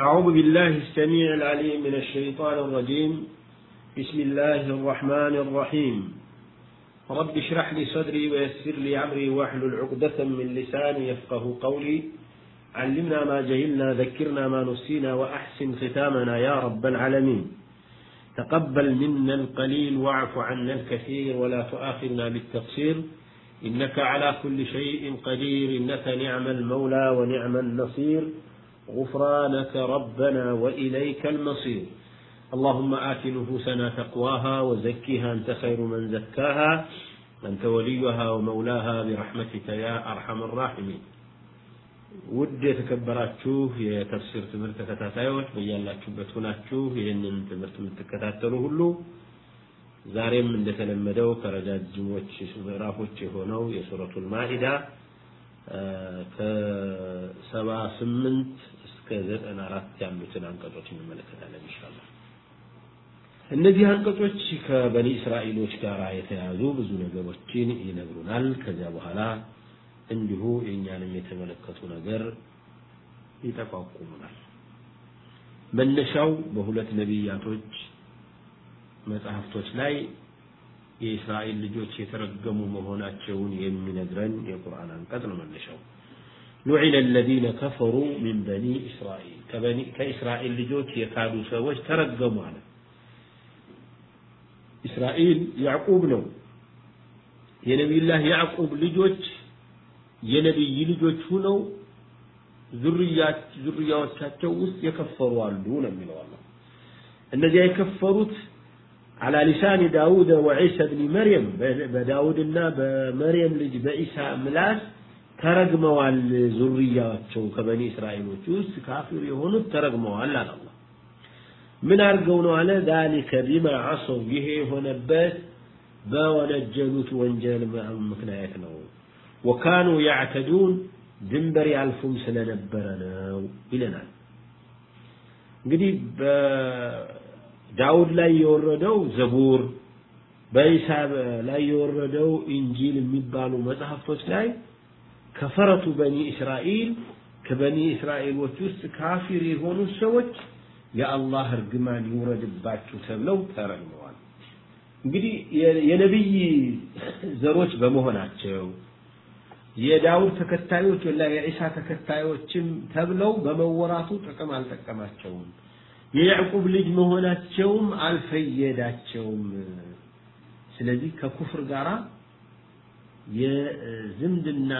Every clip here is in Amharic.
أعوذ بالله السميع العليم من الشيطان الرجيم. بسم الله الرحمن الرحيم. رب اشرح لي صدري ويسر لي أمري واحلل عقدة من لساني يفقه قولي. علمنا ما جهلنا ذكرنا ما نسينا وأحسن ختامنا يا رب العالمين. تقبل منا القليل واعف عنا الكثير ولا تؤاخذنا بالتقصير. إنك على كل شيء قدير إنك نعم المولى ونعم النصير. غفرانك ربنا وإليك المصير اللهم آت نفوسنا تقواها وزكها أنت خير من زكاها أنت وليها ومولاها برحمتك يا أرحم الراحمين ውድ የተከበራችሁ የተፍሲር ትምህርት ተከታታዮች በያላችሁበት ሆናችሁ ይህንን ትምህርት የምትከታተሉ ሁሉ ዛሬም እንደተለመደው ከረጃጅሞች ምዕራፎች የሆነው የሱረቱል ማኢዳ ከሰባ ስምንት እስከ ዘጠና አራት ያሉትን አንቀጾች እንመለከታለን ኢንሻአላህ። እነዚህ አንቀጾች ከበኒ እስራኤሎች ጋር የተያዙ ብዙ ነገሮችን ይነግሩናል። ከዚያ በኋላ እንዲሁ የእኛንም የተመለከቱ ነገር ይጠቋቁሙናል። መነሻው በሁለት ነቢያቶች መጽሐፍቶች ላይ የእስራኤል ልጆች የተረገሙ መሆናቸውን የሚነግረን የቁርአን አንቀጽ ነው መነሻው። ሉዒነ ለዚነ ከፈሩ ሚን በኒ እስራኤል። ከእስራኤል ልጆች የካዱ ሰዎች ተረገሙ አለ። እስራኤል ያዕቁብ ነው። የነቢዩላህ ያዕቁብ ልጆች የነቢይ ልጆች ሁነው ዙርያዎቻቸው ውስጥ የከፈሩ አሉ ነው የሚለው አላህ። እነዚያ የከፈሩት አላ ሊሳን ዳውድ ወዒሳ ብኒ መርየም። በዳውድና በመርየም ልጅ በኢሳ ምላስ ተረግመዋል ዙርያቸው ከበኒ እስራኤሎች ውስጥ ካፊር የሆኑት ተረግመዋል አለ አላህ ምን አድርገው ነው አለ ذلك بما عصوا ይሄ የሆነበት በወነጀሉት ወንጀል ምክንያት ነው ወካኑ ያዕተዱን ድንበር ያልፉም ስለነበረ ነው ይለናል እንግዲህ ዳውድ ላይ የወረደው ዘቡር በኢሳ ላይ የወረደው ኢንጂል የሚባሉ መጽሐፍቶች ላይ ከፈረቱ በኒ እስራኤል ከበኒ እስራኤሎች ውስጥ ካፊር የሆኑ ሰዎች የአላህ እርግማን ይውረድባችሁ ተብለው ተረግመዋል። እንግዲህ የነቢይ ዘሮች በመሆናቸው የዳውድ ተከታዮች ወላ የዒሳ ተከታዮችም ተብለው በመወራቱ ጥቅም አልጠቀማቸውም። የያዕቁብ ልጅ መሆናቸውም አልፈየዳቸውም። ስለዚህ ከኩፍር ጋራ የዝምድና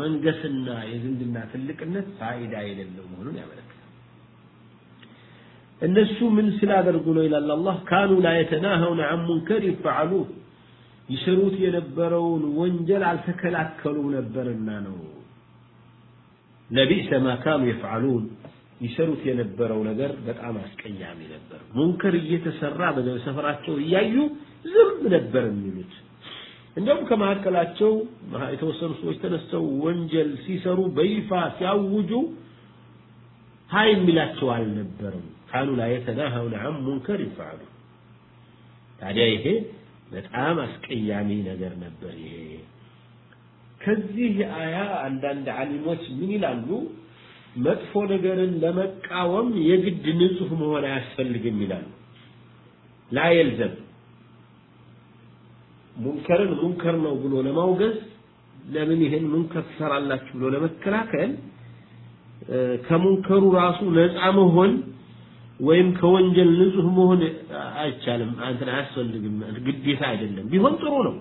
መንገስና የዝምድና ትልቅነት ፋይዳ የሌለው መሆኑን ያመለክታል። እነሱ ምን ስላደርጉ ነው ይላል አላህ ካኑ ላ የተናሀውነ አን ሙንከር ይፈዓሉ ይሰሩት የነበረውን ወንጀል አልተከላከሉም ነበርና ነው። لبئس ما كانوا يفعلون ይሰሩት የነበረው ነገር በጣም አስቀያሚ ነበር። منكر እየተሰራ በሰፈራቸው እያዩ ዝም ነበር የሚሉት። እንደውም ከመካከላቸው የተወሰኑ ሰዎች ተነስተው ወንጀል ሲሰሩ በይፋ ሲያውጁ ሀይ የሚላቸው አልነበረም። كانوا لا يتناهون عن منكر فعلوه። ታዲያ ይሄ በጣም አስቀያሚ ነገር ነበር። ይሄ ከዚህ አያ አንዳንድ ዓሊሞች ምን ይላሉ? መጥፎ ነገርን ለመቃወም የግድ ንጹህ መሆን አያስፈልግም ይላሉ። ላ የልዘም ሙንከርን ሙንከር ነው ብሎ ለማውገዝ ለምን ይህን ሙንከር ትሰራላችሁ ብሎ ለመከላከል ከሙንከሩ ራሱ ነፃ መሆን ወይም ከወንጀል ንጹህ መሆን አይቻልም። አንተን አያስፈልግም፣ ግዴታ አይደለም። ቢሆን ጥሩ ነው።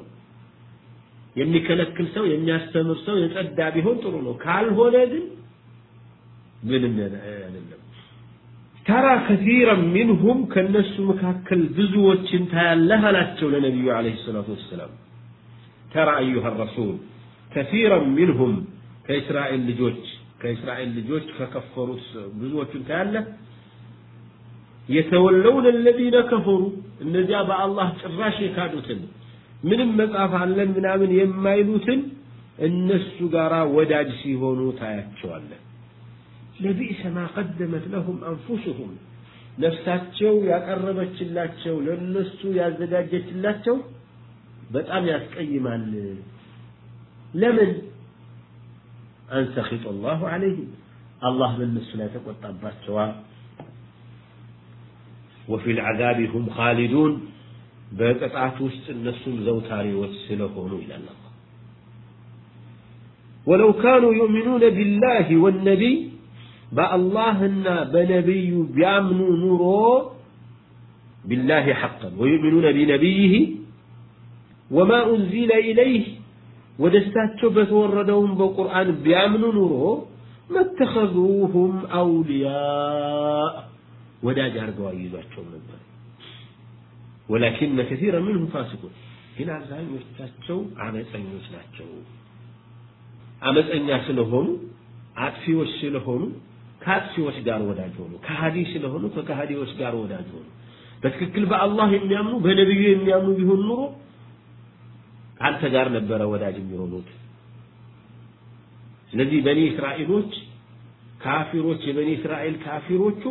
የሚከለክል ሰው የሚያስተምር ሰው የጸዳ ቢሆን ጥሩ ነው። ካልሆነ ግን ምንም አይደለም። ተራ ከሲረን ሚንሁም ከነሱ መካከል ብዙዎችን ታያለህ አላቸው ለነቢዩ ዓለይሂ ሰላቱ ወሰላም። ተራ አዩሃ ረሱል ከሲረን ሚንሁም ከእስራኤል ልጆች ከእስራኤል ልጆች ከከፈሩት ብዙዎቹን ታያለህ የተወለውን الذين ከፈሩ እነዚያ በአላህ ጭራሽ የካዱትን ምንም መጽሐፍ አለን ምናምን የማይሉትን እነሱ ጋራ ወዳጅ ሲሆኑ ታያቸዋለህ። ለቢእሰ ማ ቀደመት ለሁም አንፉሱሁም ነፍሳቸው ያቀረበችላቸው ለነሱ ያዘጋጀችላቸው በጣም ያስቀይማል። ለምን አንሰኺጠ አላሁ ዐለይሂም አላህ በእነሱ ላይ ተቆጣባቸዋል። ወፊል ዐዛቢ ሁም ኻሊዱን በቅጣት ውስጥ እነሱም ዘውታሪዎች ስለሆኑ ይላል አላህ። ወለው ካኑ ዩእሚኑነ ቢላሂ ወነቢይ በአላህና በነቢዩ ቢያምኑ ኑሮ ቢላሂ ሐቀን ወዩእሚኑነ ቢነቢይህ ወማ ኡንዚለ ኢለይህ ወደ እሳቸው በተወረደውን በቁርአን ቢያምኑ ኑሮ መተኸዙሁም አውልያ ወዳጅ አድርገው አይዟቸውም ነበር። ወላኪነ ከሲረ ምንሁም ፋሲቁን ግን አብዛኞቻቸው አመፀኞች ናቸው። አመፀኛ ስለሆኑ አጥፊዎች ስለሆኑ ከአጥፊዎች ጋር ወዳጅ ሆኑ። ከሃዲ ስለሆኑ ከከሃዲዎች ጋር ወዳጅ ሆኑ። በትክክል በአላህ የሚያምኑ በነቢዩ የሚያምኑ ቢሆን ኑሮ ከአንተ ጋር ነበረ ወዳጅ የሚሆኑት። ስለዚህ በኒ እስራኤሎች ካፊሮች የበኒ እስራኤል ካፊሮቹ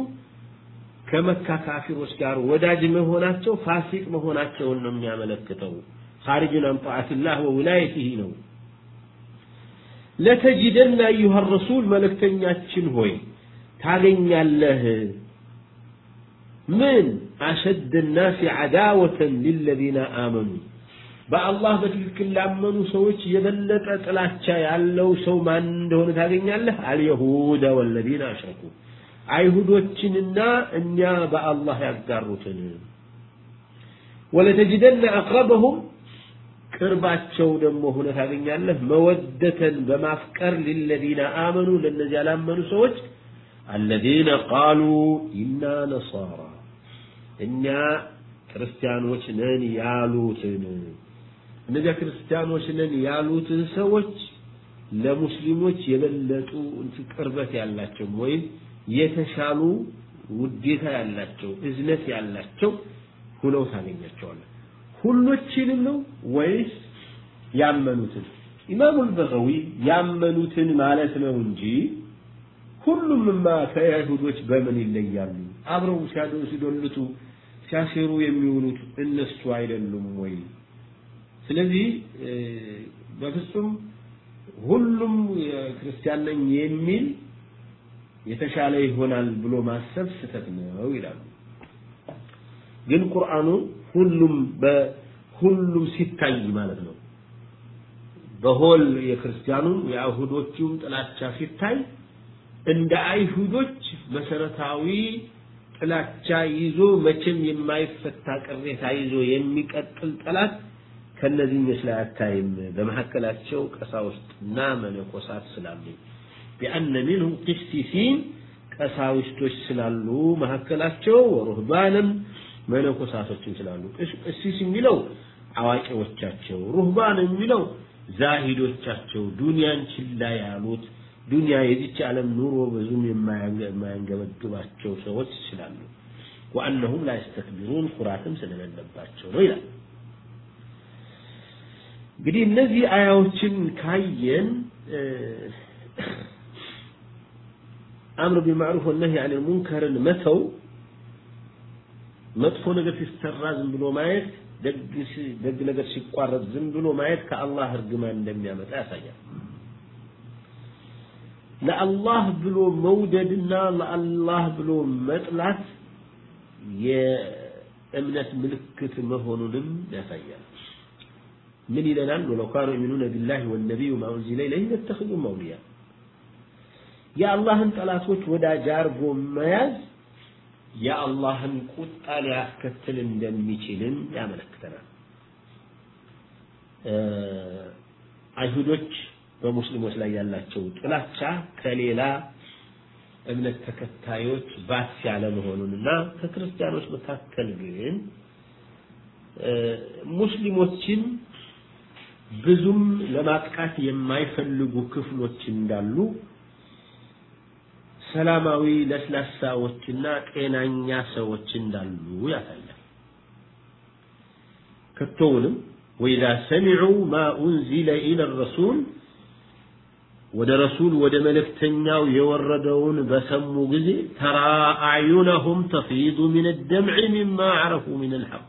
ከመካ ካፊሮች ጋር ወዳጅ መሆናቸው ፋሲቅ መሆናቸውን ነው የሚያመለክተው። ኻሪጅን አን ጣዓቲላህ ወውላየቲህ ነው። ለተጅደና አዩሃ ረሱል መልእክተኛችን ሆይ ታገኛለህ። ምን? አሸድ ናሲ ዓዳወተን ሊለዚነ አመኑ። በአላህ በትክክል ላመኑ ሰዎች የበለጠ ጥላቻ ያለው ሰው ማን እንደሆነ ታገኛለህ? አልየሁደ ወለዚነ አሽረኩ። አይሁዶችንና እኛ በአላህ ያጋሩትን። ወለተጅደነ አቅረበሁም ቅርባቸው ደግሞ ሆነ ታገኛለህ። መወደተን በማፍቀር ሊለዚነ አመኑ ለእነዚያ ላመኑ ሰዎች አለዚነ ቃሉ ኢና ነሳራ እኛ ክርስቲያኖች ነን ያሉትን እነዚያ ክርስቲያኖች ነን ያሉትን ሰዎች ለሙስሊሞች የበለጡ ቅርበት ያላቸው ወይም የተሻሉ ውዴታ ያላቸው እዝነት ያላቸው ሁነው ታገኛቸዋለህ። ሁሎችንም ነው ወይስ ያመኑትን? ኢማሙል በገዊ ያመኑትን ማለት ነው እንጂ ሁሉምማ ከአይሁዶች በምን ይለያሉ? አብረው ሲያደሩ ሲዶልቱ ሲያሴሩ የሚውሉት እነሱ አይደሉም ወይ? ስለዚህ በፍጹም ሁሉም ክርስቲያን ነኝ የሚል የተሻለ ይሆናል ብሎ ማሰብ ስህተት ነው ይላሉ። ግን ቁርአኑ ሁሉም በሁሉም ሲታይ ማለት ነው። በሆል የክርስቲያኑም የአይሁዶቹም ጥላቻ ሲታይ እንደ አይሁዶች መሰረታዊ ጥላቻ ይዞ መቼም የማይፈታ ቅሬታ ይዞ የሚቀጥል ጠላት ከነዚህኞች ላይ አታይም። በመካከላቸው ቀሳውስትና መነኮሳት ስላሉ ቢአነ ሚንሁም ቂሲሲን ቀሳውስቶች ስላሉ መካከላቸው ወሩህባንም መነኮሳቶችም ስላሉ ቅሲስ የሚለው አዋቂዎቻቸው፣ ሩህባን የሚለው ዛሂዶቻቸው ዱንያን ችላ ያሉት ዱንያ የዚች ዓለም ኑሮ ብዙም የማያንገበግባቸው ሰዎች ስላሉ ወአነሁም ላ ኩራትም ስለሌለባቸው ነው ይላል። እንግዲህ እነዚህ አያዎችን ካየን አምር ቢልማዕሩፍ ወነህይ አኒል ሙንከርን መተው መጥፎ ነገር ሲሰራ ዝም ብሎ ማየት ደግ ነገር ሲቋረጥ ዝም ብሎ ማየት ከአላህ እርግማን እንደሚያመጣ ያሳያል። ለአላህ ብሎ መውደድና ለአላህ ብሎ መጥላት የእምነት ምልክት መሆኑንም ያሳያል። ምን ይለናል? ወለው ካኑ ዩሚኑነ ቢላሂ ወነቢይ ወማ ኡንዚለ ኢለይሂ ለተኸዙሁም አውሊያ የአላህን ጠላቶች ወዳጅ አድርጎ መያዝ የአላህን ቁጣ ሊያስከትል እንደሚችልም ያመለክተናል። አይሁዶች በሙስሊሞች ላይ ያላቸው ጥላቻ ከሌላ እምነት ተከታዮች ባስ ያለ መሆኑንና ከክርስቲያኖች መካከል ግን ሙስሊሞችን ብዙም ለማጥቃት የማይፈልጉ ክፍሎች እንዳሉ ሰላማዊ ለስላሳዎችና ጤናኛ ሰዎች እንዳሉ ያሳያል። ከቶውንም ወኢዛ ሰሚዑ ማ ኡንዚለ ኢለ ረሱል ወደ ረሱል ወደ መልእክተኛው የወረደውን በሰሙ ጊዜ ተራ አዕዩነሁም ተፊዱ ሚን ደምዕ ሚማ አረፉ ሚን ልሐቅ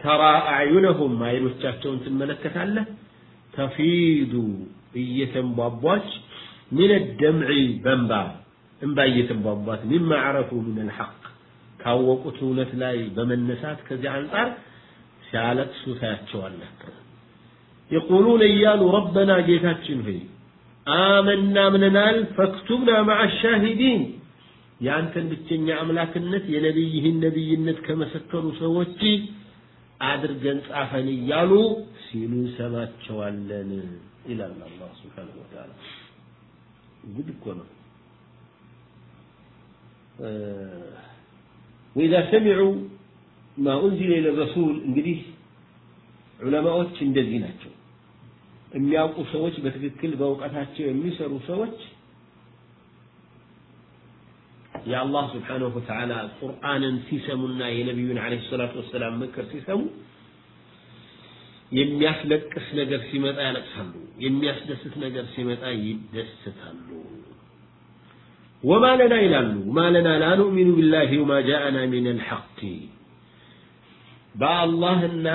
ተራ አዕዩነሁም አይኖቻቸውን ትመለከታለህ? ተፊዱ እየተንቧቧች ሚን ደምዕ በንባ እንባ እየተንቧቧት ሚማ አረፉ ምን አልሐቅ። ካወቁት እውነት ላይ በመነሳት ከዚህ አንጻር ሲያለቅሱ ታያቸዋለህ። የቁሉን እያሉ ረበና ጌታችን ሆይ አመና ምንናል ፈክቱብና ማዓ ሻሂዲን የአንተን ብቸኛ አምላክነት የነቢይህን ነብይነት ከመሰከሩ ሰዎች አድርገን ጻፈን እያሉ ሲሉ ሰማቸዋለን ይላል አላህ ስብሓነሁ ወተዓላ። ጉድ እኮ ነው። ወኢዛ ሰሚዑ ማ ኡንዚለ ኢለ ረሱል እንግዲህ ዑለማዎች እንደዚህ ናቸው። የሚያውቁ ሰዎች በትክክል በእውቀታቸው የሚሰሩ ሰዎች የአላህ ስብሓንሁ ወተዓላ ቁርአንን ሲሰሙና የነቢዩን ዓለይሂ ሰላቱ ወሰላም ምክር ሲሰሙ የሚያስለቅስ ነገር ሲመጣ ያለቅሳሉ፣ የሚያስደስት ነገር ሲመጣ ይደሰታሉ። ወማ ለና ይላሉ ማ ለና ላ ኑእሚኑ ቢላሂ ወማ ጃአና ሚን አልሐቅ በአላህና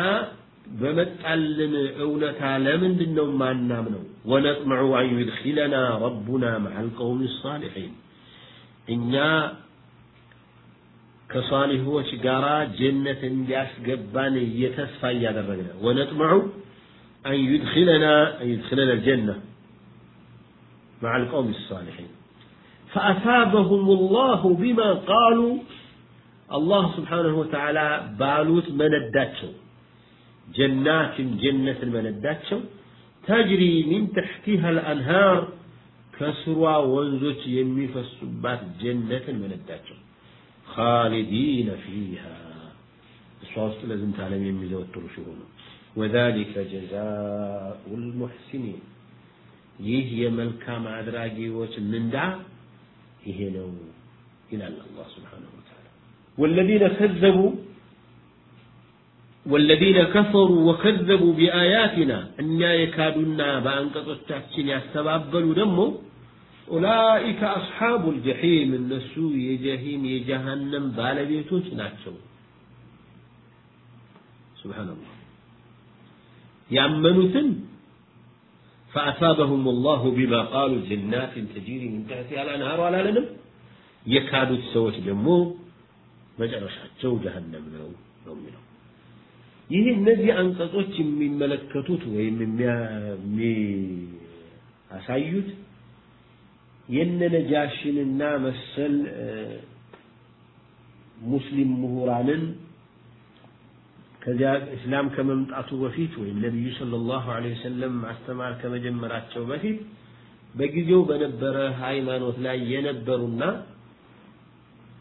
በመጣልን እውነታ ለምንድን ነው ማናምነው? ወነጥመዑ አን ዩድኪለና ረቡና መዓ አልቀውም ሳሊሒን እኛ ከሷሊሆች ጋራ ጀነት እንዲያስገባን እየተስፋ እያደረግን ወነጥመዑ አን ዩድኪለና አን ዩድኪለና አልጀነ مع القوم الصالحين فأثابهم الله بما قالوا الله سبحانه وتعالى بالوت من الداتشو جنات جنة من الداتشو تجري من تحتها الأنهار كسروا ወንዞች የሚፈሱባት ጀነትን መነዳቸው خالدين فيها እሷ ውስጥ ለዝንተ ዓለም የሚዘወትሩ ሲሆኑ وذلك جزاء المحسنين ይህ የመልካም አድራጊዎች ምንዳ ይሄ ነው ይላል አላህ ስብሓነሁ ወተዓላ والذين كذبوا والذين كفروا وكذبوا بآياتنا أن يكادنا بأنقص التحسين يستبابلوا دمه أولئك أصحاب الجحيم. النسو يجهيم يجهنم بالبيتوش ناتشو. سبحان الله يأمنوا فأثابهم الله بما قالوا جنات تجري من تحتها الأنهار ولا لنم. يكادوا تسوى تجمو مجرشات جو جهنم لو يوم منهم. ይህ እነዚህ አንቀጾች የሚመለከቱት ወይም የሚያሳዩት የነ ነጃሽንና መሰል ሙስሊም ምሁራንን ከዚያ እስላም ከመምጣቱ በፊት ወይም ነቢዩ ሰለላሁ ዐለይሂ ወሰለም ማስተማር ከመጀመራቸው በፊት በጊዜው በነበረ ሃይማኖት ላይ የነበሩና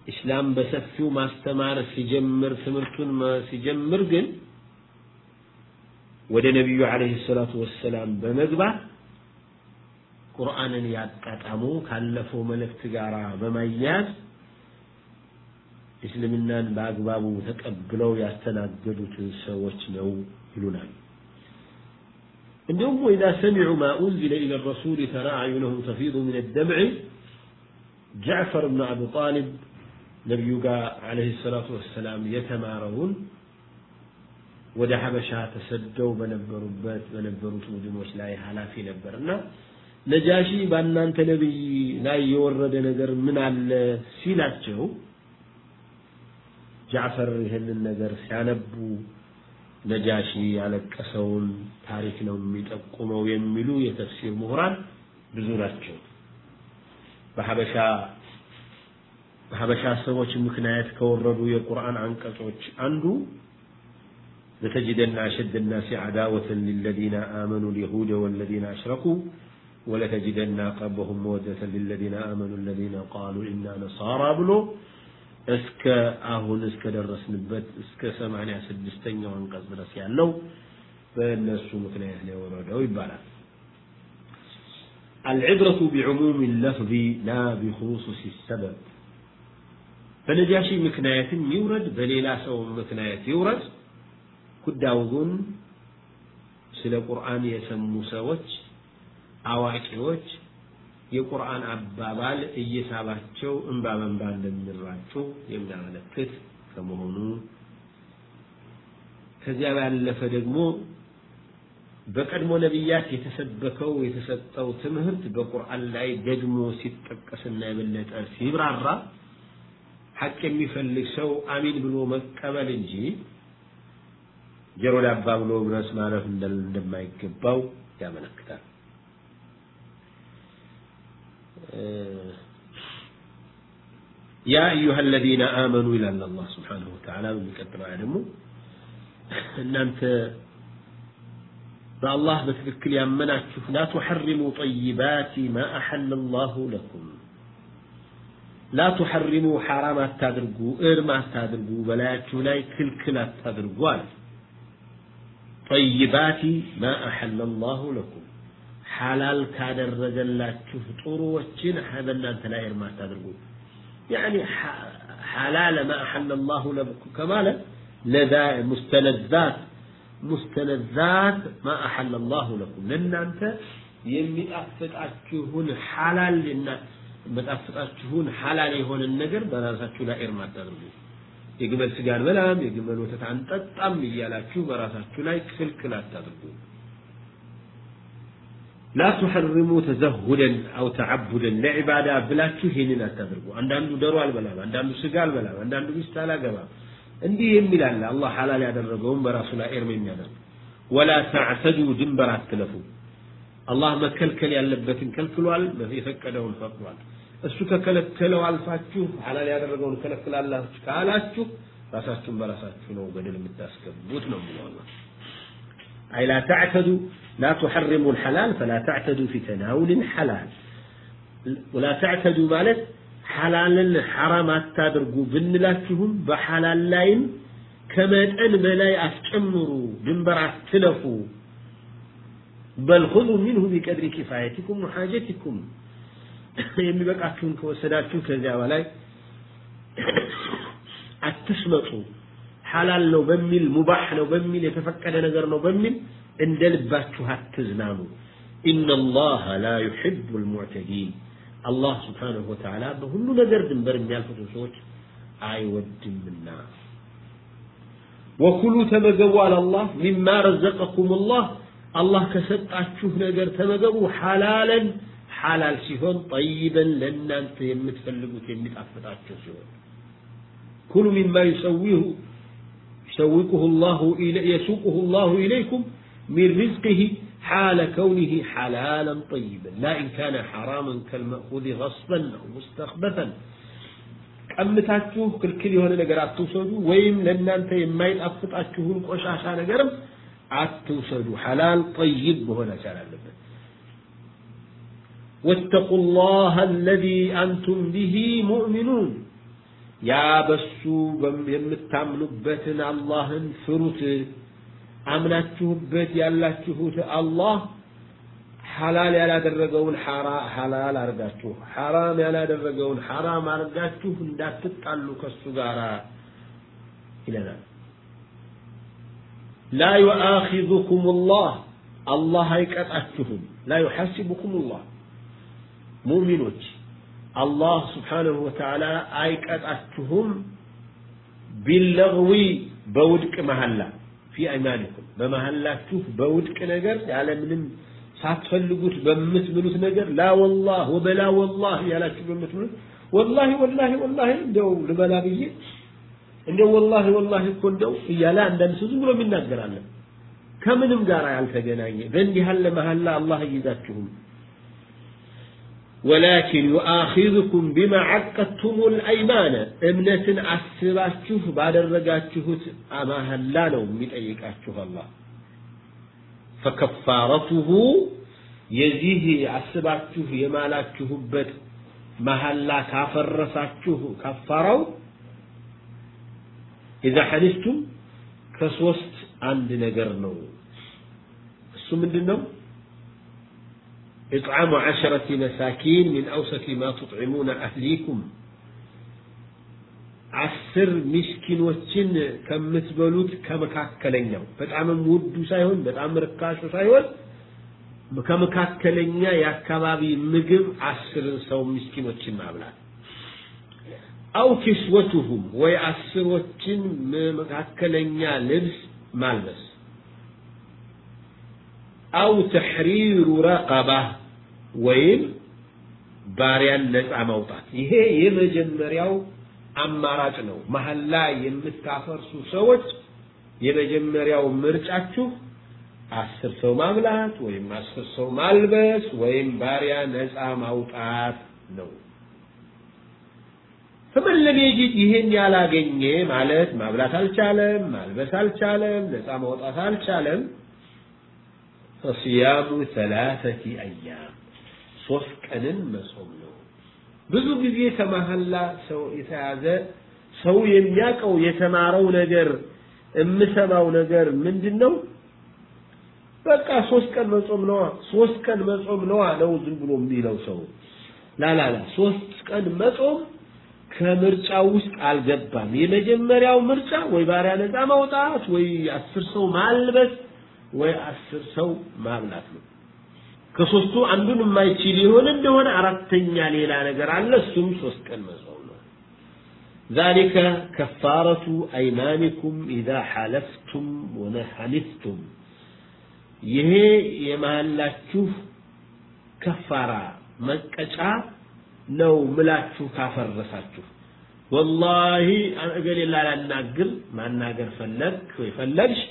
እስላም በሰፊው ማስተማር ሲጀምር ትምህርቱን ሲጀምር ግን ወደ ነቢዩ ዐለይሂ ሰላቱ ወሰላም በመግባት ቁርአንን ያጣጣሙ ካለፈው መልእክት ጋር በማያያዝ እስልምናን በአግባቡ ተቀብለው ያስተናገዱት ሰዎች ነው ይሉናል። እንዲሁም ወኢዛ ሰሚዑ ማ ኡንዚለ ኢለ ረሱል ተራ አዕዩነሁም ተፊዱ ሚን ደምዕ ጃዕፈር ብን አቢ ጣሊብ ነቢዩ ጋር ዓለይሂ ሰላቱ ወሰላም የተማረውን ወደ ሀበሻ ተሰደው በነበሩበት በነበሩት ቡድኖች ላይ ኃላፊ ነበርና ነጃሺ በእናንተ ነቢይ ላይ የወረደ ነገር ምን አለ ሲላቸው ጃዕፈር ይህንን ነገር ሲያነቡ ነጃሺ ያለቀሰውን ታሪክ ነው የሚጠቁመው የሚሉ የተፍሲር ምሁራን ብዙ ናቸው። በሀበሻ በሀበሻ ሰዎች ምክንያት ከወረዱ የቁርአን አንቀጾች አንዱ لتجدن أشد الناس عداوة للذين آمنوا اليهود والذين أشركوا ولتجدن أقربهم مودة للذين آمنوا الذين قالوا إنا نصارى بلو እስከ አሁን እስከ ደረስንበት እስከ ሰማንያ ስድስተኛው አንቀጽ ድረስ ያለው በእነሱ ምክንያት ነው የወረደው ይባላል። العبرة بعموم اللفظ لا بخصوص السبب በነጃሺ ምክንያትም ይውረድ በሌላ ሰው ምክንያት ይውረድ ጉዳዩ ግን ስለ ቁርአን የሰሙ ሰዎች አዋቂዎች የቁርአን አባባል እየሳባቸው እንባ በንባ እንደሚራጩ የሚያመለክት ከመሆኑ ከዚያ ባለፈ ደግሞ በቀድሞ ነቢያት የተሰበከው የተሰጠው ትምህርት በቁርአን ላይ ደግሞ ሲጠቀስና የበለጠ ሲብራራ ሐቅ የሚፈልግ ሰው አሚን ብሎ መቀበል እንጂ ጆሮ ዳባ ብሎ ብረስ ማለፍ እንደማይገባው ያመለክታል። ያ አዩሃ አለዚነ አመኑ ይላል አላህ ስብሓነሁ ወተዓላ በሚቀጥለው አያ ደግሞ እናንተ በአላህ በትክክል ያመናችሁ ላ ቱሐሪሙ ጠይባቲ ማ አሐለ ላሁ ለኩም ላ ቱሐሪሙ ሐራም አታድርጉ፣ እርም አታድርጉ፣ በላያችሁ ላይ ክልክል አታድርጉ አለ። ጠይባቲ ማ አሐለ ላሁ ለኩም ሐላል ካደረገላችሁ ጥሩዎችን በእናንተ ላይ እርም አታድርጉ። ያኒ ሐላለ ማ አሐለ ላሁ ለኩም ከማለት ለዛ ሙስተለዛት ሙስተለዛት ማ አሐለ ላሁ ለኩም ለእናንተ የሚጣፍጣችሁን ሐላል መጣፍጣችሁን ሐላል የሆነን ነገር በራሳችሁ ላይ እርም አታድርጉ። የግመል ስጋ አንበላም፣ የግመል ወተት አንጠጣም እያላችሁ በራሳችሁ ላይ ክልክል አታድርጉ። ላ ቱሐርሙ ተዘሁደን አው ተዓቡደን ለዒባዳ ብላችሁ ይህንን አታድርጉ። አንዳንዱ ዶሮ አልበላም፣ አንዳንዱ ስጋ አልበላም፣ አንዳንዱ ሚስት አላገባም እንዲህ የሚል አለ። አላህ ሐላል ያደረገውን በራሱ ላይ እርም የሚያደርግ ወላ ተዕተዱ ድንበር አትለፉ። አላህ መከልከል ያለበትን ከልክሏል፣ የፈቀደውን ፈቅዷል። እሱ ከከለከለው አልፋችሁ ሐላል ያደረገውን ከለክላላችሁ ካላችሁ ራሳችሁን በራሳችሁ ነው በደል የምታስገቡት ነው የሚለው አላህ። አይ ላ ተዕተዱ ላ ቱሐሪሙ ልሐላል ፈላ ተዕተዱ ፊ ተናውል ሐላል ወላ ተዕተዱ ማለት ሐላልን ሐራም አታድርጉ ብንላችሁም በሐላል ላይም ከመጠን በላይ አትጨምሩ፣ ድንበር አትለፉ። በል ኹዙ ሚንሁ ቢቀድሪ ኪፋየቲኩም ወሓጀቲኩም የሚበቃችሁን ከወሰዳችሁ ከዚያ በላይ አትስመጡ። ሐላል ነው በሚል ሙባህ ነው በሚል የተፈቀደ ነገር ነው በሚል እንደ ልባችሁ አትዝናኑ። ኢነላህ ላ ዩሒቡ ልሙዕተዲን አላህ ስብሓነሁ ወተዓላ በሁሉ ነገር ድንበር የሚያልፉትን ሰዎች አይወድምና። ወኩሉ ተመገቡ አለ አላህ ሚማ ረዘቀኩም ላህ አላህ ከሰጣችሁ ነገር ተመገቡ ሐላለን ሐላል ሲሆን ጠይበን ለእናንተ የምትፈልጉት የሚጣፍጣችሁ ሲሆን ኩሉ ሚማ ዩሰዊሁ يسوقه الله إلي يسوقه الله إليكم من رزقه حال كونه حلالا طيبا لا إن كان حراما كالمأخوذ غصبا أو مستخبثا ቀምታችሁ ክልክል የሆነ ነገር አትውሰዱ፣ ወይም ለእናንተ የማይጣፍጣችሁን ቆሻሻ ነገርም አትውሰዱ። ሐላል ጠይብ መሆን መቻል አለበት። ወተቁ ላህ አለዚ አንቱም ቢሂ ሙእሚኑን ያ በሱ የምታምኑበትን አላህን ፍሩት። አምናችሁበት ያላችሁት አላህ ሐላል ያላደረገውን ሐላል አርጋችሁ ሐራም ያላደረገውን ሐራም አርጋችሁ እንዳትጣሉ ከሱ ጋር ይለናል። ላ ዩአኺዙኩም ላህ አላህ አይቀጣችሁም። ላ ዩሐሲቡኩም ላህ ሙእሚኖች አላህ ስብሓነሁ ወተዓላ አይቀጣችሁም ቢለغዊ በውድቅ መሐላ ፊ አይማኒኩም። በመሐላችሁ በውድቅ ነገር ያለምንም ሳትፈልጉት በምትምሉት ነገር ላ ወላህ ወበላ ወላህ ያላችሁ በምትምሉት ወላሂ ወላሂ ወላሂ እንደው ልበላ ብዬ እንደው ወላሂ ወላሂ እኮ እንደው እያለ አንዳንድ ሰው ዝም ብሎ የሚናገራለን ከምንም ጋር ያልተገናኘ በእንዲህ ያለ መሐላ አላህ አይይዛችሁም ወላኪን ዩአኺዙኩም ቢማ ዐቀድቱሙል አይማነ እምነትን አስባችሁ ባደረጋችሁት መሐላ ነው የሚጠይቃችሁ አላህ። ፈከፋረቱሁ የዚህ አስባችሁ የማላችሁበት መሐላ ካፈረሳችሁ ከፋራው ኢዛ ሐኒስቱም ከሶስት አንድ ነገር ነው። እሱ ምንድን ነው إطعام عشرة مساكين من أوسط ما تطعمون أهليكم አስር ሚስኪኖችን ከምትበሉት ከመካከለኛው በጣምም ውዱ ሳይሆን በጣም ርካሹ ሳይሆን ከመካከለኛ የአካባቢ ምግብ አስርን ሰው ሚስኪኖችን ማብላት አው ኪስወቱሁም ወይ አስሮችን መካከለኛ ልብስ ማልበስ አው ተሕሪሩ ረቀባ ወይም ባሪያን ነፃ ማውጣት ይሄ የመጀመሪያው አማራጭ ነው። መሐላ የምታፈርሱ ሰዎች የመጀመሪያው ምርጫችሁ አስር ሰው ማብላት ወይም አስር ሰው ማልበስ ወይም ባሪያ ነፃ ማውጣት ነው። ለም የጅድ ይህን ያላገኘ ማለት ማብላት አልቻለም ማልበስ አልቻለም ነፃ ማውጣት አልቻለም ፈሲያሙ ሰላሰቲ አያም። ሶስት ቀንን መጾም ነው። ብዙ ጊዜ ከመሐላ ሰው የተያዘ ሰው የሚያውቀው የተማረው ነገር የምሰማው ነገር ምንድን ነው በቃ ሶስት ቀን መጾም ነዋ ሶስት ቀን መጾም ነዋ ነው ዝም ብሎ የሚለው ሰው። ላላላ ሶስት ቀን መጾም ከምርጫው ውስጥ አልገባም። የመጀመሪያው ምርጫ ወይ ባሪያ ነፃ ማውጣት ወይ አስር ሰው ማልበስ ወይ አስር ሰው ማብላት ነው ከሶስቱ አንዱን የማይችል የሆነ እንደሆነ አራተኛ ሌላ ነገር አለ እሱም ሶስት ቀን መጾም ነው ذلك كفارة أيمانكم إذا حلفتم ونحلفتم ይሄ የመሐላችሁ ከፋራ መቀጫ ነው ምላችሁ ካፈረሳችሁ ወላሂ እገሌ ላላናግር ማናገር ፈለግ ወይ ፈለግሽ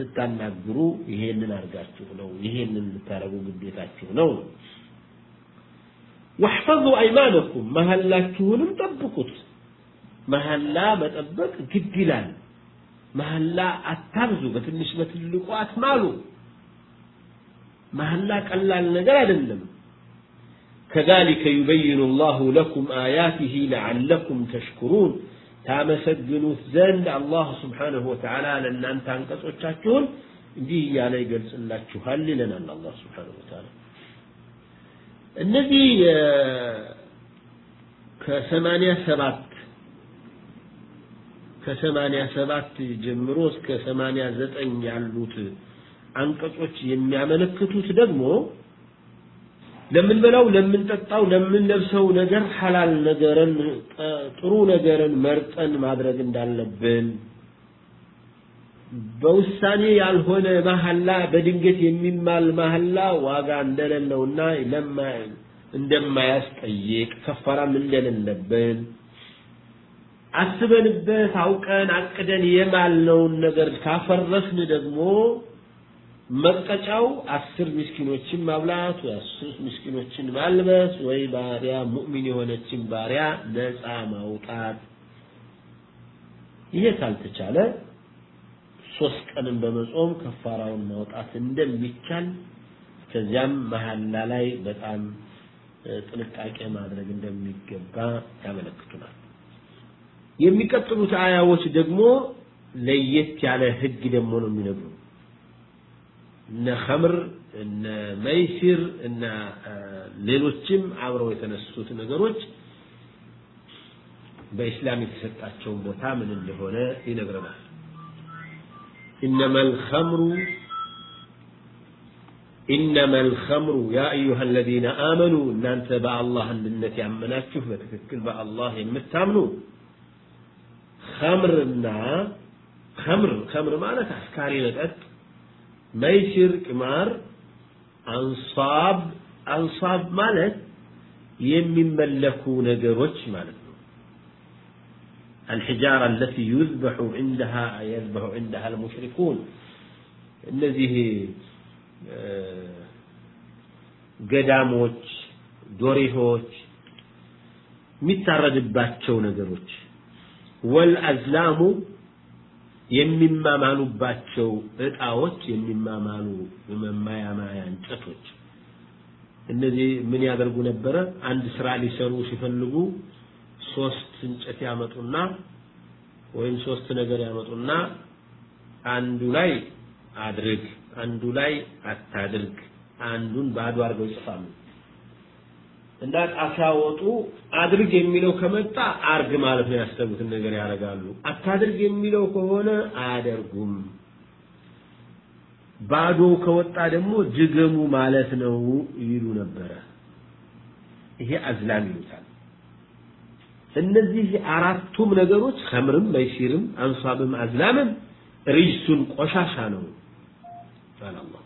ስታናግሩ ይሄንን አድርጋችሁ ነው ይሄንን ልታረጉ ግዴታችሁ ነው ወሕፈዙ አይማነኩም መሐላችሁንም ጠብቁት መሐላ መጠበቅ ግድ ይላል መሐላ አታብዙ በትንሽ በትልቁ አትማሉ መሐላ ቀላል ነገር አይደለም كذلك يبين الله لكم آياته لعلكم تشكرون ታመሰግኑት ዘንድ አላህ ስብሓንሁ ወተዓላ ለእናንተ አንቀጾቻችሁን እንዲህ እያለ ይገልጽላችኋል ይለናል አላህ ስብሓንሁ ወተዓላ። እነዚህ ከሰማንያ ሰባት ከሰማንያ ሰባት ጀምሮ እስከ ሰማንያ ዘጠኝ ያሉት አንቀጾች የሚያመለክቱት ደግሞ ለምንበላው ለምንጠጣው ለምንለብሰው ነገር ሐላል ነገርን ጥሩ ነገርን መርጠን ማድረግ እንዳለብን በውሳኔ ያልሆነ መሐላ በድንገት የሚማል መሐላ ዋጋ እንደሌለውና እንደማያስጠይቅ ከፈራም እንደሌለብን አስበንበት አውቀን አቅደን የማልነውን ነገር ካፈረስን ደግሞ መቀጫው አስር ምስኪኖችን ማብላት ወይ አስር ምስኪኖችን ማልበስ ወይ ባሪያ ሙእሚን የሆነችን ባሪያ ነፃ ማውጣት። ይሄ ካልተቻለ ሶስት ቀንን በመጾም ከፋራውን ማውጣት እንደሚቻል ከዚያም መሐላ ላይ በጣም ጥንቃቄ ማድረግ እንደሚገባ ያመለክቱናል። የሚቀጥሉት አያዎች ደግሞ ለየት ያለ ህግ ደግሞ ነው የሚነግሩ እነ ኸምር እነ መይሲር እና ሌሎችም አብረው የተነሱት ነገሮች በኢስላም የተሰጣቸውን ቦታ ምን እንደሆነ ይነግረናል إنما الخمر إنما الخمر يا أيها الذين آمنوا إن أنت بأ الله النت عمنا تشوف بتفكر بأ الله يمتامنوا خمرنا خمر መይሲር ቅማር አንሳብ አንሳብ ማለት የሚመለኩ ነገሮች ማለት ነው الحجارة التي يذبح عندها يذبح عندها المشركون እነዚህ ገዳሞች ዶሬሆች የሚታረድባቸው ነገሮች ወልአዝላሙ የሚማማሉባቸው እጣዎች የሚማማሉ መማያማያ እንጨቶች እነዚህ ምን ያደርጉ ነበረ? አንድ ስራ ሊሰሩ ሲፈልጉ ሶስት እንጨት ያመጡና ወይም ሶስት ነገር ያመጡና አንዱ ላይ አድርግ አንዱ ላይ አታድርግ አንዱን ባዶ አድርገው ይጽፋሉ እና ሲያወጡ አድርግ የሚለው ከመጣ አርግ ማለት ነው ያሰቡትን ነገር ያደርጋሉ። አታድርግ የሚለው ከሆነ አያደርጉም። ባዶ ከወጣ ደግሞ ድገሙ ማለት ነው ይሉ ነበረ። ይሄ አዝላም ይሉታል። እነዚህ አራቱም ነገሮች ከምርም መይሲርም አንሷብም አዝላምም ሪጅሱን ቆሻሻ ነው አላህ።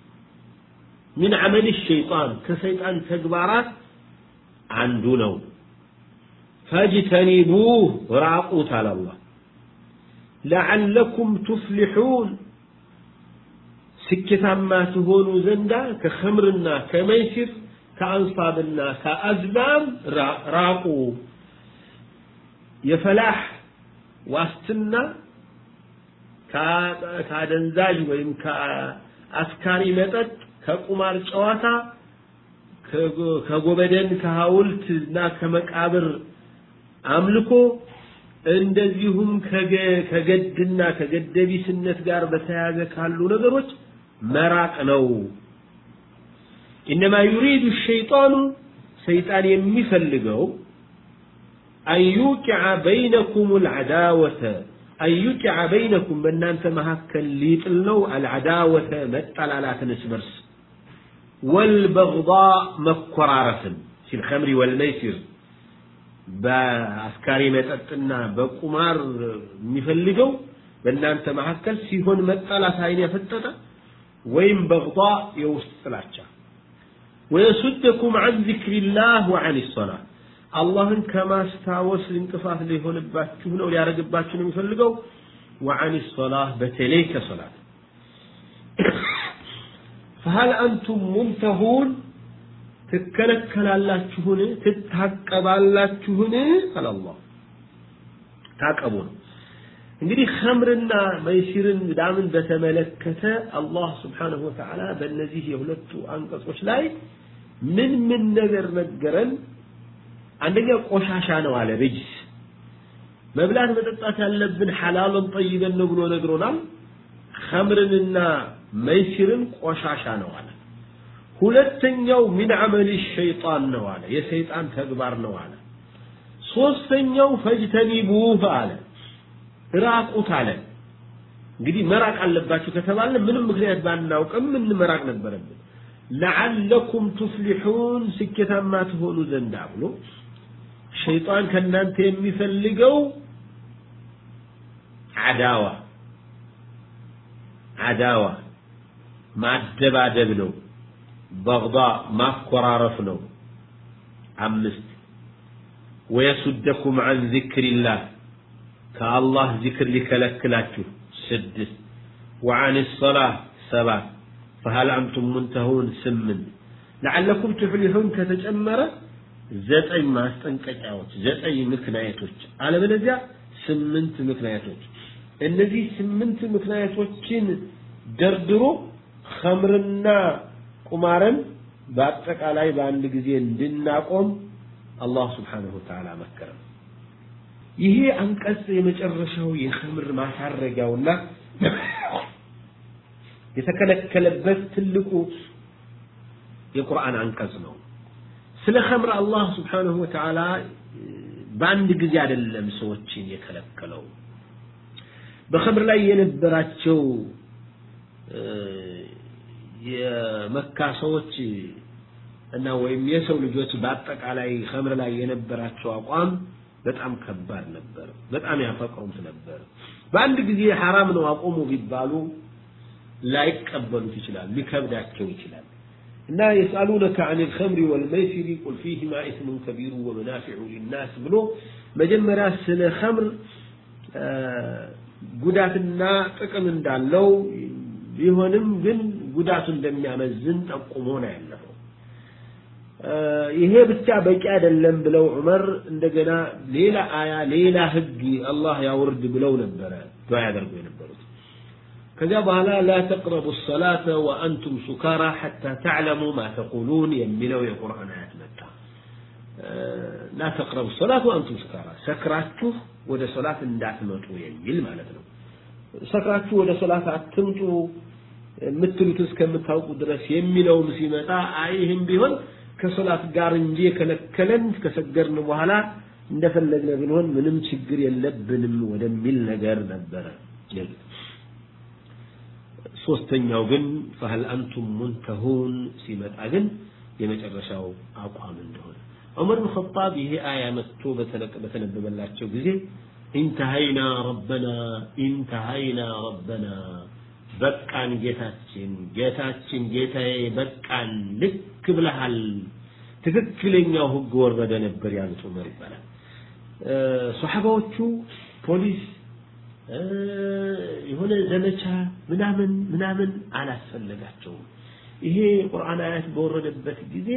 ምን ዐመል ሸይጣን ከሰይጣን ተግባራት አንዱ ነው። ፈጅተኒቡህ ራቁት አለ አላህ። ለዓለኩም ቱፍሊሑን ስኬታማ ትሆኑ ዘንዳ ከኸምርና ከመይሲር ከአንሳብና ከአዝላም ራቁ። የፈላህ ዋስትና ከአደንዛዥ ወይም ከአስካሪ መጠጥ ከቁማር ጨዋታ ከጎበደን ከሐውልት እና ከመቃብር አምልኮ እንደዚሁም ከገድና ከገደቢስነት ጋር በተያያዘ ካሉ ነገሮች መራቅ ነው። ኢነማ ዩሪዱ ሸይጣኑ ሰይጣን የሚፈልገው አን ዩቂዐ በይነኩም ልዓዳወተ አን ዩቂዐ በይነኩም በእናንተ መካከል ሊጥል ነው። አልዓዳወተ መጠላላትን እርስ ወልበግዳ መኮራረፍን ፊል ኸምሪ ወልመይሲር በአስካሪ መጠጥና በቁማር የሚፈልገው በእናንተ መካከል ሲሆን መጣላት አይን ያፈጠጠ ወይም በግዳ የውስጥ ጥላቻ ወየሱደኩም አን ዚክሪላህ ወአን ሰላህ አላህን ከማስታወስ እንቅፋት ሊሆንባችሁ ነው ሊያደርግባችሁ ነው የሚፈልገው ወአን ሰላህ በተለይ ከሰላት ፈሀል አንቱም ሙንተሁን ትከለከላላችሁን ትታቀባላችሁን አለ አላህ ታቀቡ ነው እንግዲህ ኸምርና መይሲርን ዳምን በተመለከተ አላህ ስብሓንሁ ወተዓላ በእነዚህ የሁለቱ አንቀጾች ላይ ምን ምን ነገር ነገረን? አንደኛ ቆሻሻ ነው አለ ርጅስ መብላት መጠጣት ያለብን ሐላልን ጠይበን ነው ብሎ ነግሮናል። ኸምርንና መይሲርን ቆሻሻ ነው አለ። ሁለተኛው ሚን አመል ሸይጣን ነው አለ። የሰይጣን ተግባር ነው አለ። ሶስተኛው ፈጅተኒቡህ አለ። ራቁት አለ። እንግዲህ መራቅ አለባችሁ ከተባለ ምንም ምክንያት ባናውቅም ምን መራቅ ነበረብን? ለዓለኩም ቱፍሊሑን ስኬታማ ትሆኑ ዘንዳ ብሎ ሸይጣን ከእናንተ የሚፈልገው አዳዋ አዳዋ ማደባደብ ነው። በግዳ ማኮራረፍ ነው። አምስት ወየሱደኩም አን ዚክሪላህ ከአላህ ዚክር ሊከለክላችሁ። ስድስት ወአን ሰላህ ሰባት ፈሀል አንቱም ሙንተሁን ስምንት ለዓለኩም ትፍሊሑን ከተጨመረ ዘጠኝ ማስጠንቀቂያዎች ዘጠኝ ምክንያቶች። አለበለዚያ ስምንት ምክንያቶች። እነዚህ ስምንት ምክንያቶችን ደርድሮ ኸምርና ቁማርን በአጠቃላይ በአንድ ጊዜ እንድናቆም አላህ ስብሓንሁ ወተዓላ መከረም ይሄ አንቀጽ የመጨረሻው የኸምር ማሳረጊያውና የተከለከለበት ትልቁ የቁርአን አንቀጽ ነው። ስለ ኸምር አላህ ስብሓንሁ ወተዓላ በአንድ ጊዜ አይደለም ሰዎችን የከለከለው። በኸምር ላይ የነበራቸው የመካ ሰዎች እና ወይም የሰው ልጆች በአጠቃላይ ኸምር ላይ የነበራቸው አቋም በጣም ከባድ ነበር። በጣም ያፈቅሩት ነበር። በአንድ ጊዜ ሐራም ነው አቆሙ ቢባሉ ላይቀበሉት ይችላል ሊከብዳቸው ይችላል። እና የስአሉነከ አን ልኸምሪ ወልመይሲሪ ቁል ፊህማ ኢስሙን ከቢሩ ወመናፊዑ ሊናስ ብሎ መጀመሪያ ስለ ኸምር ጉዳትና ጥቅም እንዳለው ቢሆንም ግን ጉዳቱ እንደሚያመዝን ጠቁሞ ነው ያለፈው ይሄ ብቻ በቂ አይደለም ብለው ዑመር እንደገና ሌላ አያ ሌላ ህግ አላህ ያውርድ ብለው ነበረ ዱዓ ያደርጉ የነበሩት። ከዚያ በኋላ ላ ተቅረቡ ሰላተ ወአንቱም ሱካራ ሐታ ተዕለሙ ማ ተቁሉን የሚለው የቁርአን አያት መጣ። ላ ተቅረቡ ሰላት ወአንቱም ሱካራ ሰክራችሁ ወደ ሶላት እንዳትመጡ የሚል ማለት ነው። ሰክራችሁ ወደ ሶላት አትምጡ የምትሉት እስከምታውቁ ድረስ የሚለውም ሲመጣ አይ ቢሆን ከሶላት ጋር እንጂ የከለከለን ከሰገርን በኋላ እንደፈለግነ ብንሆን ምንም ችግር የለብንም ወደሚል ነገር ነበረ ሶስተኛው ግን ፈህል አንቱም ሙንተሁን ሲመጣ ግን የመጨረሻው አቋም እንደሆነ። ዑመር ብን ኸጣብ ይሄ አያ መጥቶ በተነበበላቸው ጊዜ ኢንተሃይና ረበና ኢንተሃይና ረበና በቃን ጌታችን ጌታችን ጌታዬ በቃን ልክ ብለሃል። ትክክለኛው ህግ ወረደ ነበር ያሉት ዑመር ይባላል። ሶሐባዎቹ ፖሊስ የሆነ ዘመቻ ምናምን ምናምን አላስፈለጋቸውም። ይሄ ቁርአን አያት በወረደበት ጊዜ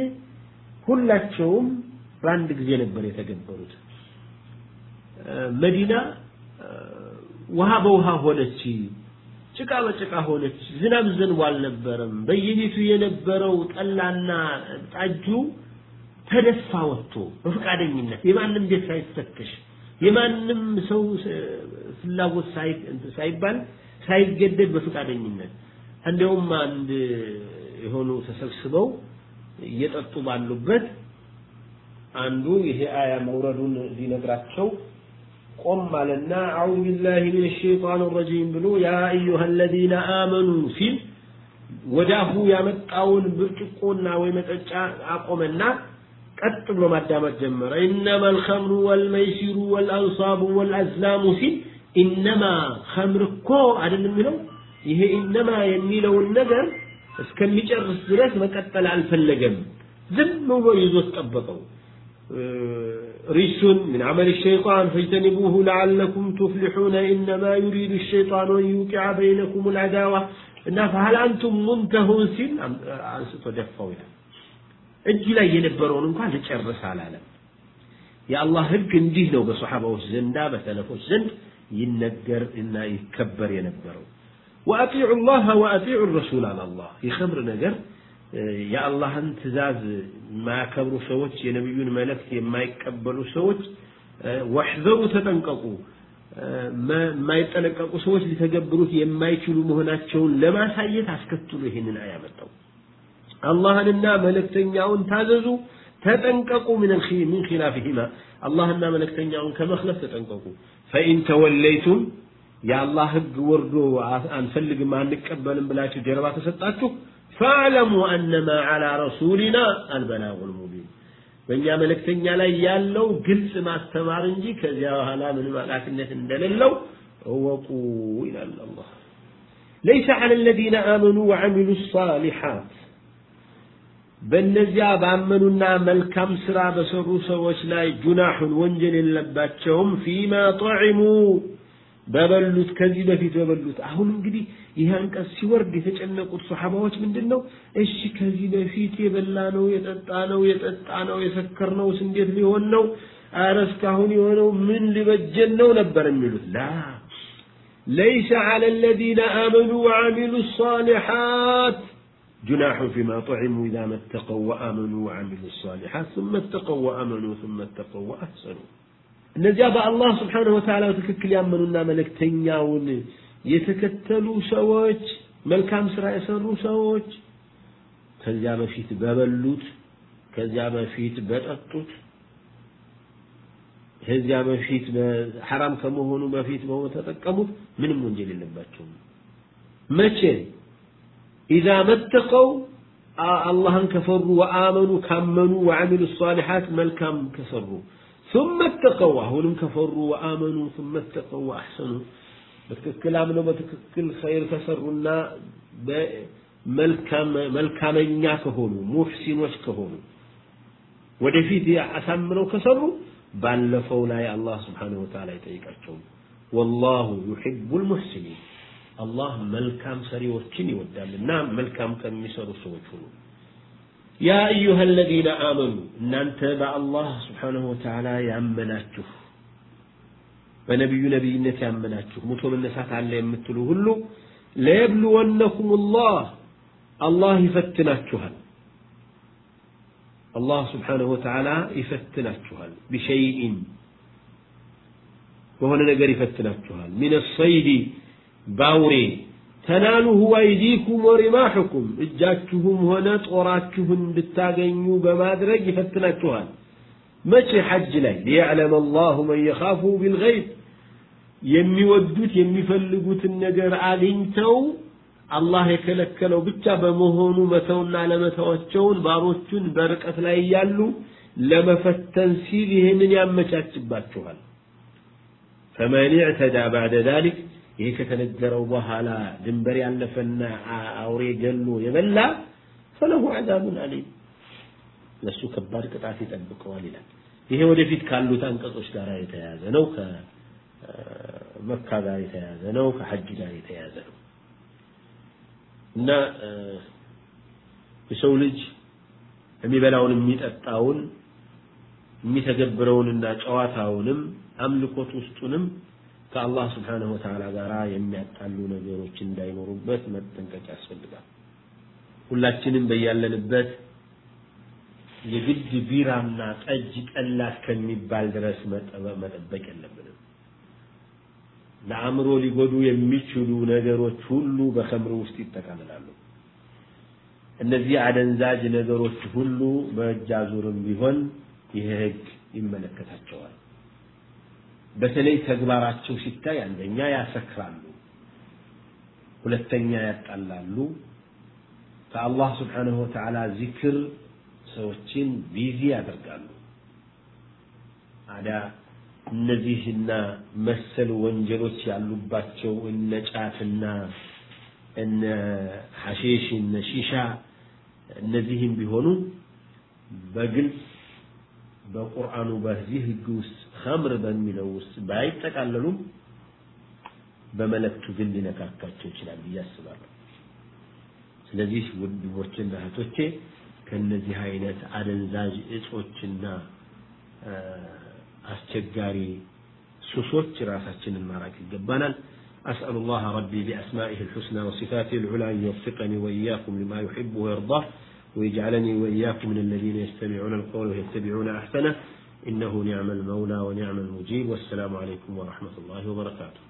ሁላቸውም በአንድ ጊዜ ነበር የተገበሩት። መዲና ውሃ በውሃ ሆነች ጭቃ በጭቃ ሆነች። ዝናብ ዘንቦ አልነበረም። በየቤቱ የነበረው ጠላና ጣጁ ተደፋ ወጥቶ በፈቃደኝነት የማንም ቤት ሳይፈተሽ የማንም ሰው ፍላጎት ሳይባል ሳይገደድ በፈቃደኝነት እንዲያውም አንድ የሆኑ ተሰብስበው እየጠጡ ባሉበት አንዱ ይሄ አያ መውረዱን ሊነግራቸው ቆም አለና አዑዙ ቢላሂ ሚነ ሸይጣን ረጂም ብሎ ያ አዩሃ አለዚነ አመኑ ሲል ወዳሁ ያመጣውን ብርጭቆና ወይ መጠጫ አቆመና ቀጥ ብሎ ማዳመጥ ጀመረ። ኢነማ አልኸምሩ ወልመይሲሩ ወልአንሳቡ ወልአዝላሙ ሲል ኢነማ ኸምር እኮ አይደለም የሚለው ይሄ ኢነማ የሚለውን ነገር እስከሚጨርስ ድረስ መቀጠል አልፈለገም። ዝም ብሎ ይዞት ጠበቀው رجس من عمل الشيطان فاجتنبوه لعلكم تفلحون إنما يريد الشيطان أن يوقع بينكم العداوة فهل أنتم منتهون سن አንስቶ ደፋው ይላል እጅ ላይ የነበረውን እንኳን ልጨርስ አላለም የአላህ ህግ እንዲህ ነው በሰሓባዎች ዘንዳ በሰለፎች ዘንድ ይነገር እና ይከበር የነበረው ወአጢዑ ላህ ወአጢዑ ረሱል አለ አላህ የኸምር ነገር የአላህን ትእዛዝ የማያከብሩ ሰዎች የነቢዩን መልእክት የማይቀበሉ ሰዎች ወሕዘሩ ተጠንቀቁ። የማይጠነቀቁ ሰዎች ሊተገብሩት የማይችሉ መሆናቸውን ለማሳየት አስከትሎ ይህንን አያመጣው አላህንና መልእክተኛውን ታዘዙ ተጠንቀቁ ምን ኺላፊሂማ። አላህና መልእክተኛውን ከመክለፍ ተጠንቀቁ። ፈኢን ተወለይቱም የአላህ ህግ ወርዶ አንፈልግም አንቀበልም ብላችሁ ጀርባ ተሰጣችሁ فاعلموا أنما على رسولنا البلاغ المبين በእኛ መልእክተኛ ላይ ያለው ግልጽ ማስተማር እንጂ ከዚያ በኋላ ምንም ኃላፊነት እንደሌለው እወቁ ይላል አላህ ليس على الذين آمنوا وعملوا الصالحات በእነዚያ ባመኑና መልካም ስራ በሰሩ ሰዎች ላይ ጁናሑን ወንጀል የለባቸውም ፊማ ጠዒሙ በበሉት ከዚህ በፊት በበሉት አሁን እንግዲህ ይህ አንቀጽ ሲወርድ የተጨነቁት ሶሐባዎች ምንድን ነው እሺ ከዚህ በፊት የበላ ነው የጠጣ ነው የጠጣ ነው የሰከር ነው እንዴት ሊሆን ነው አረ እስካሁን የሆነው ምን ሊበጀን ነው ነበር የሚሉት ላ ليس على الذين آمنوا وعملوا الصالحات جناح فيما طعموا إذا ما اتقوا وآمنوا وعملوا الصالحات ثم اتقوا وآمنوا ثم اتقوا وأحسنوا እነዚያ በአላህ ስብሓንሁ ወተዓላ በትክክል ያመኑና መልእክተኛውን የተከተሉ ሰዎች መልካም ስራ የሰሩ ሰዎች ከዚያ በፊት በበሉት ከዚያ በፊት በጠጡት ከዚያ በፊት ሐራም ከመሆኑ በፊት በተጠቀሙት ምንም ወንጀል የለባቸውም መቼ ኢዛ መተቀው አላህን ከፈሩ ወአመኑ ካመኑ ወዐሚሉ ሷሊሓት መልካም ከሰሩ ثم اتقوا አሁንም ከፈሩ ወአመኑ ثم اتقوا واحسنوا በትክክል አምነው በትክክል ኸይር ከሰሩና መልካመኛ ከሆኑ ሙሕሲኖች ከሆኑ ወደፊት አሳምነው ከሰሩ ባለፈው ላይ አላህ ስብሓነሁ ወተዓላ ይጠይቃቸውም ወላሁ ዩሒቡ ልሙሕሲኒን አላህ መልካም ሰሪዎችን ይወዳልና መልካም ከሚሰሩ ሰዎች ሁኑ። ያ አዩሃ አለዚነ አመኑ እናንተ በአላህ ስብሓነሁ ወተዓላ ያመናችሁ በነቢዩ ነቢይነት ያመናችሁ ሙቶ መነሳት አለ የምትሉ ሁሉ ለየብልወነኩም ላህ አላህ ይፈትናችኋል አላህ ስብሓነሁ ወተዓላ ይፈትናችኋል ቢሸይኢን በሆነ ነገር ይፈትናችኋል ሚን ሰይዲ ባውሬ ተናሉሁ አይዲኩም ወሪማሑኩም እጃችሁም ሆነ ጦራችሁን እንድታገኙ በማድረግ ይፈትናችኋል መቼ ሐጅ ላይ ሊያዕለም አላሁ መን የኻፉ ቢልገይብ የሚወዱት የሚፈልጉትን ነገር አግኝተው አላህ የከለከለው ብቻ በመሆኑ መተውና ለመተዋቸውን ባሮቹን በርቀት ላይ እያሉ ለመፈተን ሲል ይህንን ያመቻችባችኋል ፈመን ዕተዳ ባዕደ ዛሊክ ይሄ ከተነገረው በኋላ ድንበር ያለፈና አውሬ ገሎ የበላ ፈለሁ ዐዛቡን አሊም ለሱ ከባድ ቅጣት ይጠብቀዋል ይላል። ይሄ ወደፊት ካሉት አንቀጾች ጋር የተያያዘ ነው። ከመካ ጋር የተያያዘ ነው። ከሐጅ ጋር የተያያዘ ነው እና የሰው ልጅ የሚበላውን የሚጠጣውን የሚተገብረውንና ጨዋታውንም አምልኮት ውስጡንም ከአላህ ስብሓነሁ ወተዓላ ጋር የሚያጣሉ ነገሮች እንዳይኖሩበት መጠንቀቅ ያስፈልጋል። ሁላችንም በያለንበት የግድ ቢራና ጠጅ ጠላ እስከሚባል ድረስ መጠበቅ የለብንም። ለአእምሮ ሊጎዱ የሚችሉ ነገሮች ሁሉ በኸምር ውስጥ ይጠቃልላሉ። እነዚህ አደንዛዥ ነገሮች ሁሉ በእጅ አዙርም ቢሆን ይህ ህግ ይመለከታቸዋል። በተለይ ተግባራቸው ሲታይ አንደኛ ያሰክራሉ፣ ሁለተኛ ያጣላሉ። ከአላህ ስብሓነሁ ወተዓላ ዚክር ሰዎችን ቢዚ ያደርጋሉ። አዳ እነዚህና መሰል ወንጀሎች ያሉባቸው እነ ጫትና እነ ሐሺሽ እነ ሺሻ እነዚህም ቢሆኑ በግልጽ በቁርአኑ በዚህ ህግ ውስጥ ኸምር በሚለው ውስጥ ባይጠቃለሉም በመለክቱ ግን ሊነካካቸው ይችላል ብዬ አስባለሁ። ስለዚህ ወንድሞቼና እህቶቼ ከነዚህ አይነት አደንዛዥ እጾችና አስቸጋሪ ሱሶች ራሳችንን ማራቅ ይገባናል። أسأل الله ربي بأسمائه الحسنى وصفاته العلى أن يوفقني وإياكم لما يحب ويرضاه ويجعلني وإياكم من الذين يستمعون القول ويتبعون أحسنه إنه نعم المولى ونعم المجيب والسلام عليكم ورحمة الله وبركاته